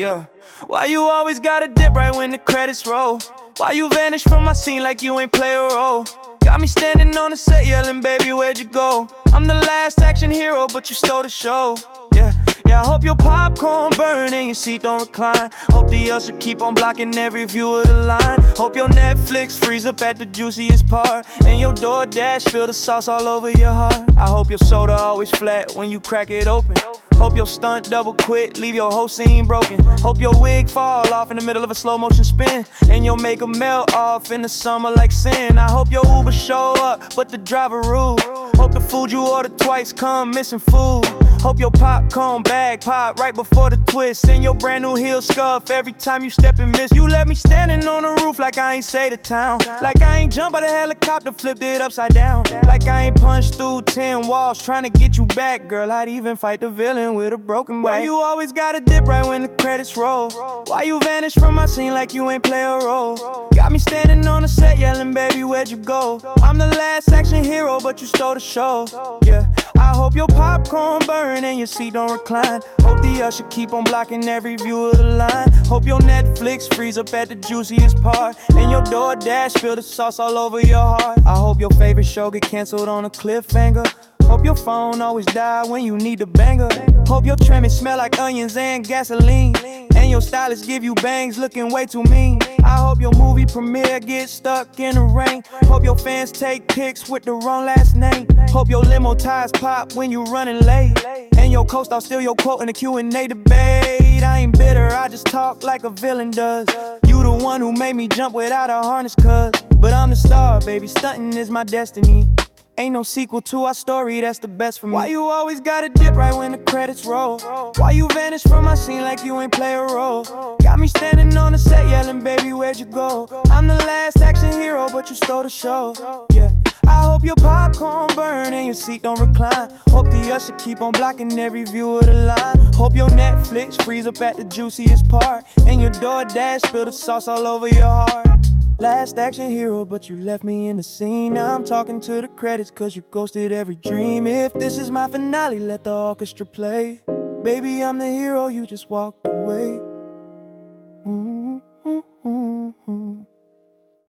Yeah. Why you always gotta dip right when the credits roll? Why you vanish from my scene like you ain't play a role? Got me standing on the set yelling, baby, where'd you go? I'm the last action hero, but you stole the show. Yeah, yeah, I hope your popcorn burn and your seat don't recline. Hope the usher keep on blocking every view of the line. Hope your Netflix freeze up at the juiciest part. And your DoorDash fill the sauce all over your heart. I hope your soda always flat when you crack it open. Hope your stunt double quit, leave your whole scene broken. Hope your wig fall off in the middle of a slow motion spin. And your makeup melt off in the summer like sin. I hope your Uber show up, but the driver rude. Hope the food you ordered twice come missing food. Hope your popcorn bag pop right before the twist. And your brand new heel scuff every time you step and miss. You left me standing on the roof like I ain't say the town. Like I ain't jump out a helicopter, flipped it upside down. Like I ain't punched through 10 walls trying to get you back. Girl, I'd even fight the villain with a broken back. Why you always gotta dip right when the credits roll? Why you vanish from my scene like you ain't play a role? Got me standing on the set yelling, baby, where'd you go? I'm the last action hero, but you stole the show. Yeah. I hope your popcorn burn and your seat don't recline. Hope the usher keep on blocking every view of the line. Hope your Netflix freeze up at the juiciest part. And your DoorDash spill the sauce all over your heart. I hope your favorite show get canceled on a cliffhanger. Hope your phone always die when you need a banger. Hope your trimming smell like onions and gasoline. And your stylist give you bangs looking way too mean. I hope your movie premiere gets stuck in the rain. Hope your fans take pics with the wrong last name. Hope your limo tires pop when you running late. And your co-star steal your quote in the Q&A debate. I ain't bitter, I just talk like a villain does. You the one who made me jump without a harness, cuz. But I'm the star, baby, stunting is my destiny. Ain't no sequel to our story, that's the best for me. Why you always gotta dip right when the credits roll? Why you vanish from my scene like you ain't play a role? Got me standing on the set yelling, baby, where'd you go? I'm the last action hero, but you stole the show. Yeah. I hope your popcorn burn and your seat don't recline. Hope the usher keep on blocking every view of the line. Hope your Netflix freeze up at the juiciest part. And your DoorDash spill the sauce all over your heart. Last action hero, but you left me in the scene. Now I'm talking to the credits, cause you ghosted every dream. If this is my finale, let the orchestra play. Baby, I'm the hero, you just walked away. Mm-hmm.